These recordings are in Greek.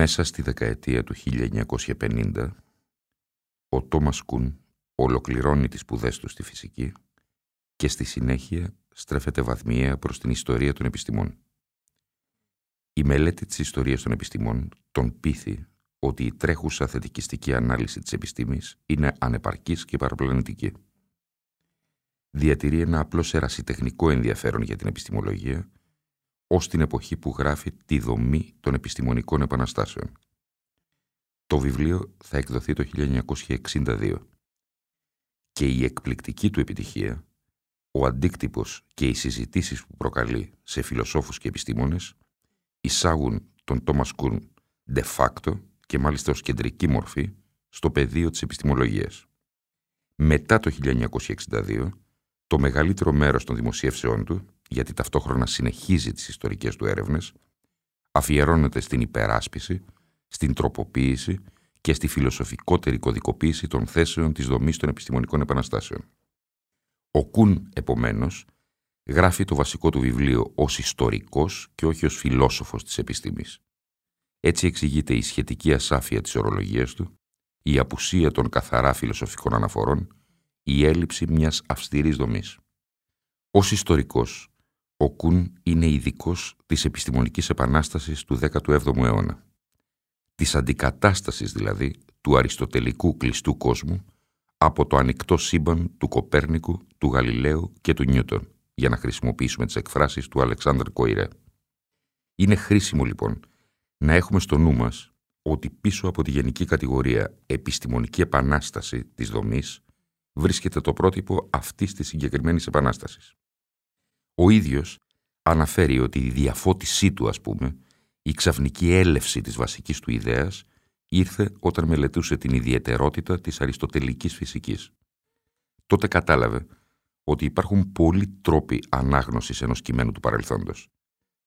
Μέσα στη δεκαετία του 1950, ο Τόμας Κουν ολοκληρώνει τις σπουδές του στη φυσική και στη συνέχεια στρέφεται βαθμιαία προς την ιστορία των επιστημών. Η μελέτη της ιστορίας των επιστημών τον πείθει ότι η τρέχουσα θετικιστική ανάλυση της επιστήμης είναι ανεπαρκής και παραπλανητική. Διατηρεί ένα απλώς ερασιτεχνικό ενδιαφέρον για την επιστημολογία ως την εποχή που γράφει τη δομή των επιστημονικών επαναστάσεων. Το βιβλίο θα εκδοθεί το 1962 και η εκπληκτική του επιτυχία, ο αντίκτυπος και οι συζητήσεις που προκαλεί σε φιλοσόφους και επιστήμονες εισάγουν τον Τόμας Κούν de facto και μάλιστα ως κεντρική μορφή στο πεδίο της επιστημολογίας. Μετά το 1962, το μεγαλύτερο μέρος των δημοσίευσεών του γιατί ταυτόχρονα συνεχίζει τις ιστορικές του έρευνες, αφιερώνεται στην υπεράσπιση, στην τροποποίηση και στη φιλοσοφικότερη κωδικοποίηση των θέσεων της δομής των επιστημονικών επαναστάσεων. Ο Κουν, επομένως, γράφει το βασικό του βιβλίο ως ιστορικός και όχι ως φιλόσοφος της επιστήμης. Έτσι εξηγείται η σχετική ασάφεια της ορολογίας του, η απουσία των καθαρά φιλοσοφικών αναφορών, η έλλειψη μιας αυστηρής δομής. Ως ιστορικός, ο Κουν είναι ειδικός της επιστημονικής επανάστασης του 17ου αιώνα. Της αντικατάστασης δηλαδή του αριστοτελικού κλειστού κόσμου από το ανοιχτό σύμπαν του Κοπέρνικου, του Γαλιλαίου και του Νιούτον, για να χρησιμοποιήσουμε τις εκφράσεις του Αλεξάνδρ Κοϊρέ. Είναι χρήσιμο λοιπόν να έχουμε στο νου μας ότι πίσω από τη γενική κατηγορία επιστημονική επανάσταση της δομής βρίσκεται το πρότυπο αυτής της συγκεκριμένης επανάστασης. Ο ίδιος αναφέρει ότι η διαφώτισή του, ας πούμε, η ξαφνική έλευση της βασικής του ιδέας ήρθε όταν μελετούσε την ιδιαιτερότητα της αριστοτελικής φυσικής. Τότε κατάλαβε ότι υπάρχουν πολλοί τρόποι ανάγνωσης ενός κειμένου του παρελθόντος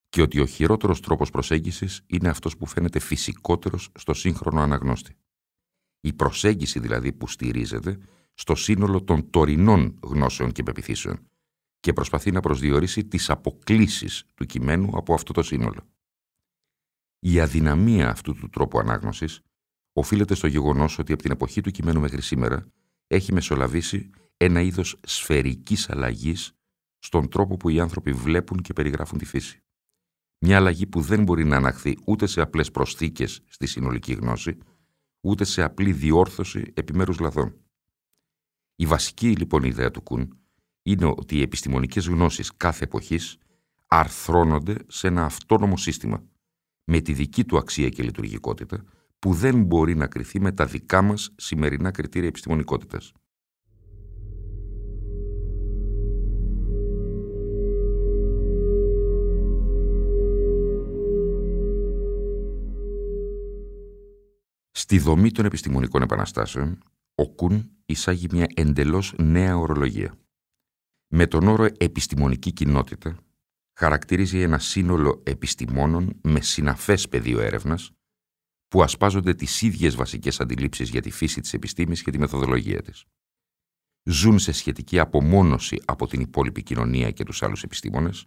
και ότι ο χειρότερος τρόπος προσέγγισης είναι αυτός που φαίνεται φυσικότερος στο σύγχρονο αναγνώστη. Η προσέγγιση δηλαδή που στηρίζεται στο σύνολο των τωρινών γνώσεων και πεπιθήσεων και προσπαθεί να προσδιορίσει τις αποκλίσεις του κειμένου από αυτό το σύνολο. Η αδυναμία αυτού του τρόπου ανάγνωσης οφείλεται στο γεγονός ότι από την εποχή του κειμένου μέχρι σήμερα έχει μεσολαβήσει ένα είδος σφαιρικής αλλαγής στον τρόπο που οι άνθρωποι βλέπουν και περιγράφουν τη φύση. Μια αλλαγή που δεν μπορεί να αναχθεί ούτε σε απλές προσθήκες στη συνολική γνώση, ούτε σε απλή διόρθωση επιμέρους λαθών. Η βασική λοιπόν ιδέα του Κουν είναι ότι οι επιστημονικές γνώσεις κάθε εποχής αρθρώνονται σε ένα αυτόνομο σύστημα με τη δική του αξία και λειτουργικότητα που δεν μπορεί να κριθεί με τα δικά μας σημερινά κριτήρια επιστημονικότητας. Στη δομή των επιστημονικών επαναστάσεων, ο Κουν εισάγει μια εντελώς νέα ορολογία. Με τον όρο επιστημονική κοινότητα χαρακτηρίζει ένα σύνολο επιστημόνων με συναφές πεδίο έρευνας που ασπάζονται τις ίδιες βασικές αντιλήψεις για τη φύση της επιστήμης και τη μεθοδολογία της. Ζουν σε σχετική απομόνωση από την υπόλοιπη κοινωνία και τους άλλους επιστήμονες,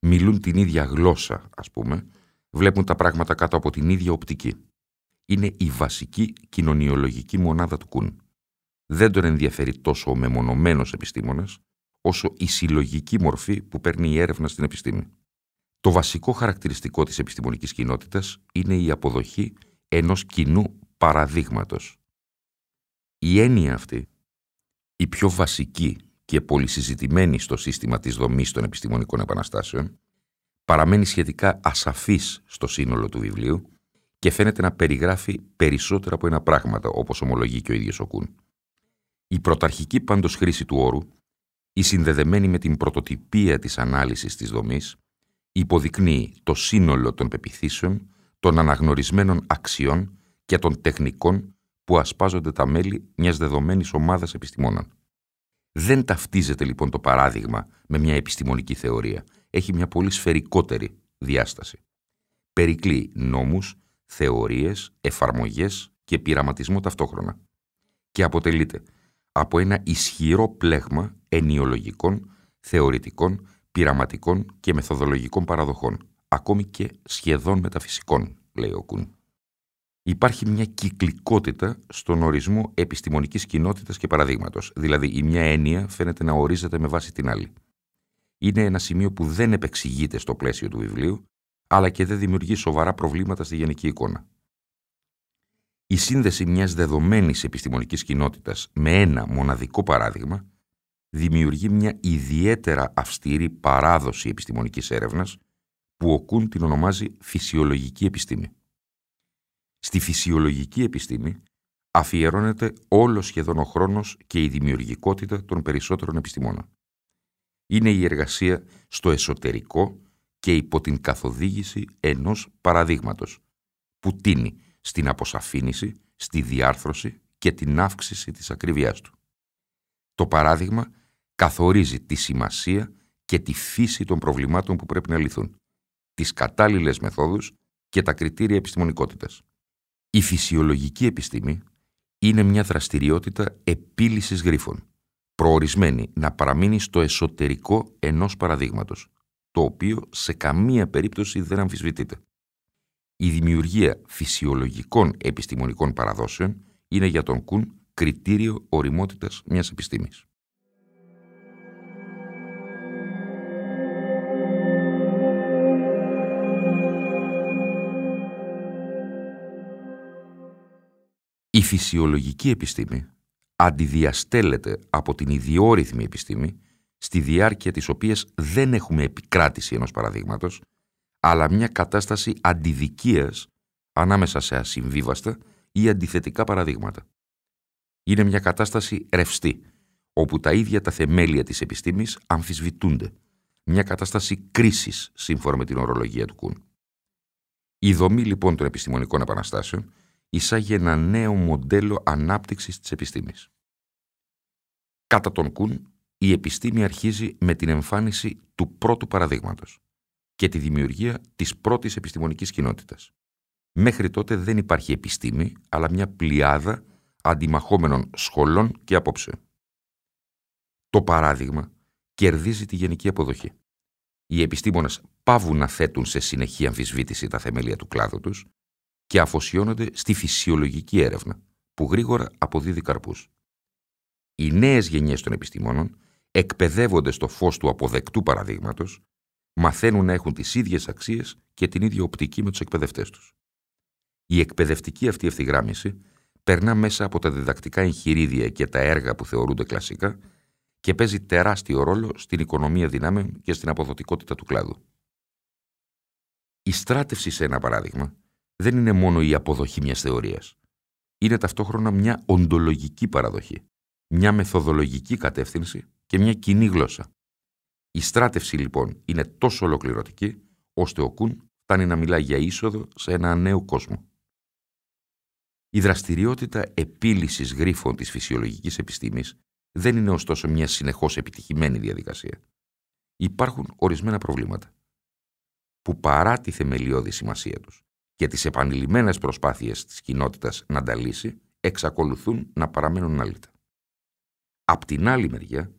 μιλούν την ίδια γλώσσα, ας πούμε, βλέπουν τα πράγματα κάτω από την ίδια οπτική. Είναι η βασική κοινωνιολογική μονάδα του Κουν. Δεν τον ενδιαφέρει τόσο ο μεμονωμένος επιστήμονας, όσο η συλλογική μορφή που παίρνει η έρευνα στην επιστήμη. Το βασικό χαρακτηριστικό της επιστημονικής κοινότητας είναι η αποδοχή ενός κοινού παραδείγματος. Η έννοια αυτή, η πιο βασική και πολυσυζητημένη στο σύστημα της δομής των επιστημονικών επαναστάσεων, παραμένει σχετικά ασαφής στο σύνολο του βιβλίου και φαίνεται να περιγράφει περισσότερα από ένα πράγματα, όπως ομολογεί και ο ίδιος ο Κούν. Η πρωταρχική πάντως χρήση του όρου, η συνδεδεμένη με την πρωτοτυπία της ανάλυσης της δομής, υποδεικνύει το σύνολο των πεπιθήσεων, των αναγνωρισμένων αξιών και των τεχνικών που ασπάζονται τα μέλη μιας δεδομένης ομάδας επιστημόνων. Δεν ταυτίζεται λοιπόν το παράδειγμα με μια επιστημονική θεωρία. Έχει μια πολύ σφαιρικότερη διάσταση. Περικλεί νόμους, θεωρίες, εφαρμογές και πειραματισμό ταυτόχρονα. Και αποτελείται από ένα ισχυρό πλέγμα ενιολογικών, θεωρητικών, πειραματικών και μεθοδολογικών παραδοχών, ακόμη και σχεδόν μεταφυσικών, λέει ο Κουν. Υπάρχει μια κυκλικότητα στον ορισμό επιστημονικής κοινότητας και παραδείγματος, δηλαδή η μια έννοια φαίνεται να ορίζεται με βάση την άλλη. Είναι ένα σημείο που δεν επεξηγείται στο πλαίσιο του βιβλίου, αλλά και δεν δημιουργεί σοβαρά προβλήματα στη γενική εικόνα. Η σύνδεση μιας δεδομένης επιστημονικής κοινότητας με ένα μοναδικό παράδειγμα δημιουργεί μια ιδιαίτερα αυστηρή παράδοση επιστημονικής έρευνας που ο Κούν την ονομάζει φυσιολογική επιστήμη. Στη φυσιολογική επιστήμη αφιερώνεται όλο σχεδόν ο χρόνος και η δημιουργικότητα των περισσότερων επιστημόνων. Είναι η εργασία στο εσωτερικό και υπό την καθοδήγηση ενός παραδείγματος, που τίνει στην αποσαφήνιση, στη διάρθρωση και την αύξηση της ακρίβειάς του. Το παράδειγμα καθορίζει τη σημασία και τη φύση των προβλημάτων που πρέπει να λυθούν, τις κατάλληλες μεθόδους και τα κριτήρια επιστημονικότητας. Η φυσιολογική επιστήμη είναι μια δραστηριότητα επίλυσης γρίφων, προορισμένη να παραμείνει στο εσωτερικό ενός παραδείγματος, το οποίο σε καμία περίπτωση δεν αμφισβητείται. Η δημιουργία φυσιολογικών επιστημονικών παραδόσεων είναι για τον Κουν κριτήριο οριμότητας μιας επιστήμης. Η φυσιολογική επιστήμη αντιδιαστέλλεται από την ιδιόρυθμη επιστήμη στη διάρκεια της οποίας δεν έχουμε επικράτηση ενός παραδείγματος, αλλά μια κατάσταση αντιδικίας ανάμεσα σε ασυμβίβαστα ή αντιθετικά παραδείγματα. Είναι μια κατάσταση ρευστή, όπου τα ίδια τα θεμέλια της επιστήμης αμφισβητούνται. Μια κατάσταση κρίσης, σύμφωνα με την ορολογία του Κούν. Η δομή λοιπόν των επιστημονικών επαναστάσεων εισάγει ένα νέο μοντέλο ανάπτυξης της επιστήμης. Κατά τον Κούν, η επιστήμη αρχίζει με την εμφάνιση του πρώτου παραδείγματος και τη δημιουργία της πρώτης επιστημονικής κοινότητας. Μέχρι τότε δεν υπάρχει επιστήμη, αλλά μια πλειάδα αντιμαχόμενων σχολών και απόψεων. Το παράδειγμα κερδίζει τη γενική αποδοχή. Οι επιστήμονες πάβουν να θέτουν σε συνεχή αμφισβήτηση τα θεμέλια του κλάδου τους και αφοσιώνονται στη φυσιολογική έρευνα, που γρήγορα αποδίδει καρπούς. Οι νέες γενιές των επιστημόνων εκπαιδεύονται στο φως του αποδεκτού παραδείγματος, μαθαίνουν να έχουν τις ίδιες αξίες και την ίδια οπτική με τους εκπαιδευτές τους. Η εκπαιδευτική αυτή ευθυγράμμιση περνά μέσα από τα διδακτικά εγχειρίδια και τα έργα που θεωρούνται κλασικά και παίζει τεράστιο ρόλο στην οικονομία δυνάμεων και στην αποδοτικότητα του κλάδου. Η στράτευση σε ένα παράδειγμα δεν είναι μόνο η αποδοχή μιας θεωρίας. Είναι ταυτόχρονα μια οντολογική παραδοχή, μια μεθοδολογική κατεύθυνση και μια κοινή γλώσσα. Η στράτευση λοιπόν είναι τόσο ολοκληρωτική, ώστε ο Κουν φτάνει να μιλά για είσοδο σε ένα νέο κόσμο. Η δραστηριότητα επίλυσης γρίφων της φυσιολογικής επιστήμης δεν είναι ωστόσο μια συνεχώς επιτυχημένη διαδικασία. Υπάρχουν ορισμένα προβλήματα που παρά τη θεμελιώδη σημασία τους και τις επανειλημμένες προσπάθειες της κοινότητας να τα λύσει, εξακολουθούν να παραμένουν άλυτα. Απ' την άλλη μεριά,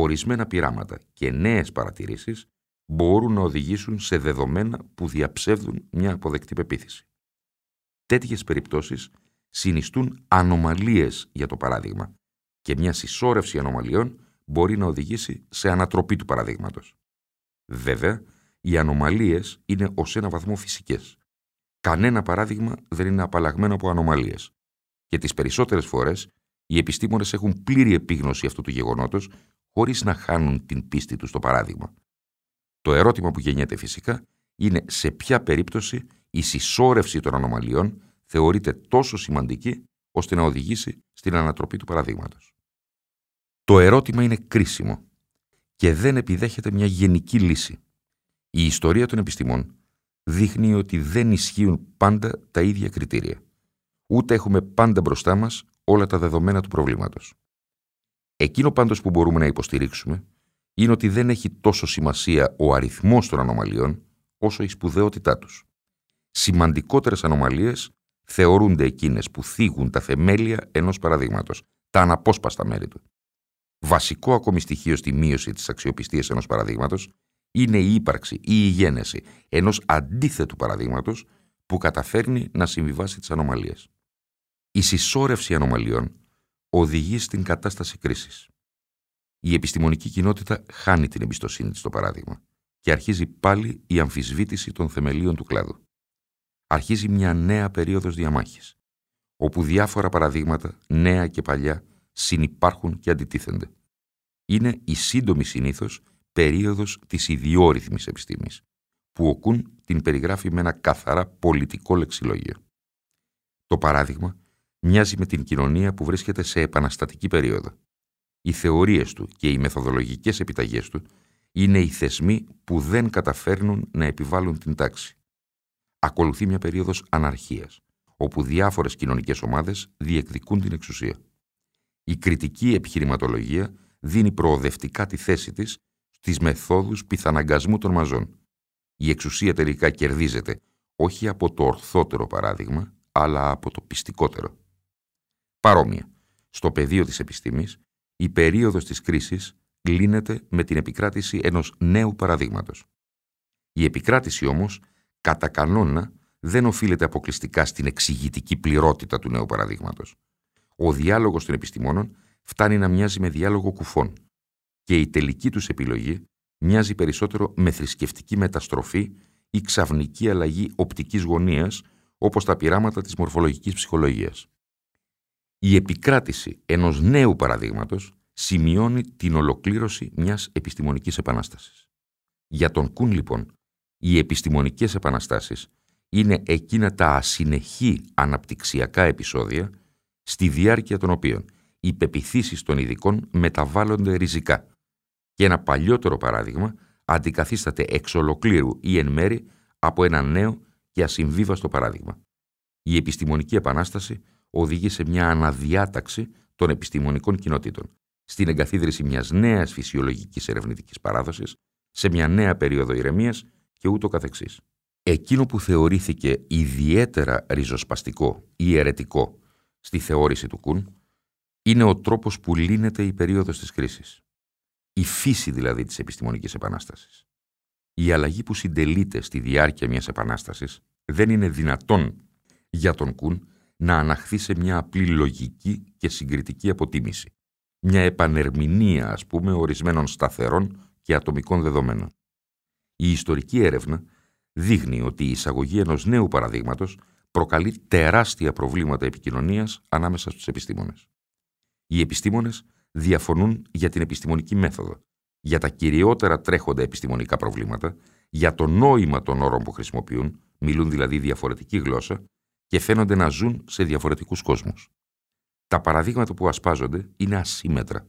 ορισμένα πειράματα και νέες παρατηρήσεις μπορούν να οδηγήσουν σε δεδομένα που διαψεύδουν μια αποδεκτή πεποίθηση. Τέτοιες περιπτώσεις συνιστούν ανομαλίες για το παράδειγμα και μια συσσόρευση ανομαλιών μπορεί να οδηγήσει σε ανατροπή του παραδείγματος. Βέβαια, οι ανομαλίες είναι ως ένα βαθμό φυσικές κανένα παράδειγμα δεν είναι απαλλαγμένο από ανομαλίες. Και τις περισσότερες φορές οι επιστήμονες έχουν πλήρη επίγνωση αυτού του γεγονότος χωρίς να χάνουν την πίστη τους στο παράδειγμα. Το ερώτημα που γεννιέται φυσικά είναι σε ποια περίπτωση η συσσόρευση των ανομαλιών θεωρείται τόσο σημαντική ώστε να οδηγήσει στην ανατροπή του παραδείγματος. Το ερώτημα είναι κρίσιμο και δεν επιδέχεται μια γενική λύση. Η ιστορία των επιστημών δείχνει ότι δεν ισχύουν πάντα τα ίδια κριτήρια. Ούτε έχουμε πάντα μπροστά μας όλα τα δεδομένα του προβλήματος. Εκείνο πάντως που μπορούμε να υποστηρίξουμε είναι ότι δεν έχει τόσο σημασία ο αριθμός των ανομαλιών όσο η σπουδαιότητά τους. Σημαντικότερες ανομαλίες θεωρούνται εκείνες που θίγουν τα θεμέλια ενός παραδείγματος, τα αναπόσπαστα μέρη του. Βασικό ακόμη στοιχείο στη μείωση της αξιοπιστίας ενός παραδείγματος είναι η ύπαρξη ή η γένεση ενός αντίθετου παραδείγματος που καταφέρνει να συμβιβάσει τις ανομαλίες. Η συσσόρευση ανομαλιών οδηγεί στην κατάσταση κρίσης. Η επιστημονική κοινότητα χάνει την εμπιστοσύνη της στο παράδειγμα και αρχίζει πάλι η αμφισβήτηση των θεμελίων του κλάδου. Αρχίζει μια νέα περίοδος διαμάχης, όπου διάφορα παραδείγματα, νέα και παλιά, συνυπάρχουν και αντιτίθενται. Είναι η σύντομη συνήθως περίοδος της ιδιόρυθμης επιστήμης, που ο Κουν την περιγράφει με ένα καθαρά πολιτικό λεξιλόγιο. Το παράδειγμα μοιάζει με την κοινωνία που βρίσκεται σε επαναστατική περίοδο. Οι θεωρίες του και οι μεθοδολογικές επιταγές του είναι οι θεσμοί που δεν καταφέρνουν να επιβάλλουν την τάξη. Ακολουθεί μια περίοδος αναρχίας, όπου διάφορες κοινωνικές ομάδες διεκδικούν την εξουσία. Η κριτική επιχειρηματολογία δίνει προοδευτικά τη θέση της στις μεθόδους πιθαναγκασμού των μαζών. Η εξουσία τελικά κερδίζεται όχι από το ορθότερο παράδειγμα, αλλά από το πιστικότερο. Παρόμοια, στο πεδίο της επιστήμης, η περίοδος της κρίσης λύνεται με την επικράτηση ενός νέου παραδείγματος. Η επικράτηση όμως, κατά κανόνα, δεν οφείλεται αποκλειστικά στην εξηγητική πληρότητα του νέου παραδείγματος. Ο διάλογος των επιστημόνων φτάνει να μοιάζει με διάλογο κουφών και η τελική τους επιλογή μοιάζει περισσότερο με θρησκευτική μεταστροφή ή ξαφνική αλλαγή οπτικής γωνίας όπως τα πειράματα της μορφολογικής ψυχολογίας. Η επικράτηση ενός νέου παραδείγματος σημειώνει την ολοκλήρωση μιας επιστημονικής επανάστασης. Για τον Κουν λοιπόν, οι επιστημονικές επαναστάσεις είναι εκείνα τα ασυνεχή αναπτυξιακά επεισόδια στη διάρκεια των οποίων οι πεπιθήσεις των ειδικών μεταβάλλονται ριζικά και ένα παλιότερο παράδειγμα αντικαθίσταται εξ ολοκλήρου ή εν μέρη από ένα νέο και ασυμβίβαστο παράδειγμα. Η επιστημονική επανάσταση οδηγεί σε μια αναδιάταξη των επιστημονικών κοινοτήτων, στην εγκαθίδρυση μιας νέας φυσιολογικής ερευνητικής παράδοσης, σε μια νέα περίοδο ηρεμίας και ούτω καθεξής. Εκείνο που θεωρήθηκε ιδιαίτερα ριζοσπαστικό ή αιρετικό στη θεώρηση του Κουν είναι ο τρόπος που λύνεται η περίοδος της κρίσης. Η φύση δηλαδή της επιστημονικής επανάστασης. Η αλλαγή που συντελείται στη διάρκεια μιας επανάστασης δεν είναι δυνατόν για τον Κουν να αναχθεί σε μια απλή λογική και συγκριτική αποτίμηση. Μια επανερμηνία, ας πούμε, ορισμένων σταθερών και ατομικών δεδομένων. Η ιστορική έρευνα δείχνει ότι η εισαγωγή ενός νέου παραδείγματος προκαλεί τεράστια προβλήματα επικοινωνίας ανάμεσα στους επιστήμονες. Οι επιστήμονες διαφωνούν για την επιστημονική μέθοδο, για τα κυριότερα τρέχοντα επιστημονικά προβλήματα, για το νόημα των όρων που χρησιμοποιούν, μιλούν δηλαδή διαφορετική γλώσσα και φαίνονται να ζουν σε διαφορετικούς κόσμους. Τα παραδείγματα που ασπάζονται είναι ασύμετρα.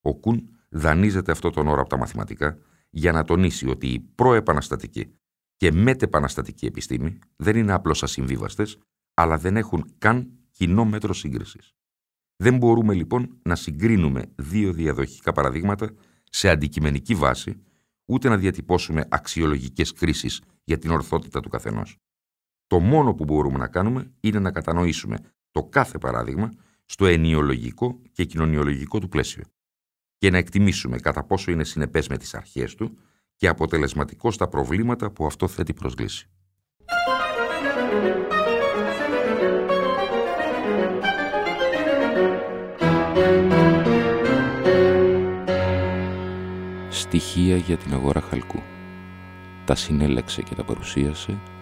Ο Κουν δανείζεται αυτό τον όρο από τα μαθηματικά για να τονίσει ότι η προεπαναστατική και μετεπαναστατική επιστήμη δεν είναι απλώς ασυμβίβαστες, αλλά δεν έχουν καν κοινό μέτρο σύγκρισης. Δεν μπορούμε λοιπόν να συγκρίνουμε δύο διαδοχικά παραδείγματα σε αντικειμενική βάση, ούτε να διατυπώσουμε αξιολογικές κρίσεις για την ορθότητα του καθενός. Το μόνο που μπορούμε να κάνουμε είναι να κατανοήσουμε το κάθε παράδειγμα στο ενιολογικό και κοινωνιολογικό του πλαίσιο και να εκτιμήσουμε κατά πόσο είναι συνεπές με τις αρχές του και αποτελεσματικό στα προβλήματα που αυτό θέτει προσλύση. Στοιχεία για την αγορά χαλκού. Τα συνέλεξε και τα παρουσίασε ο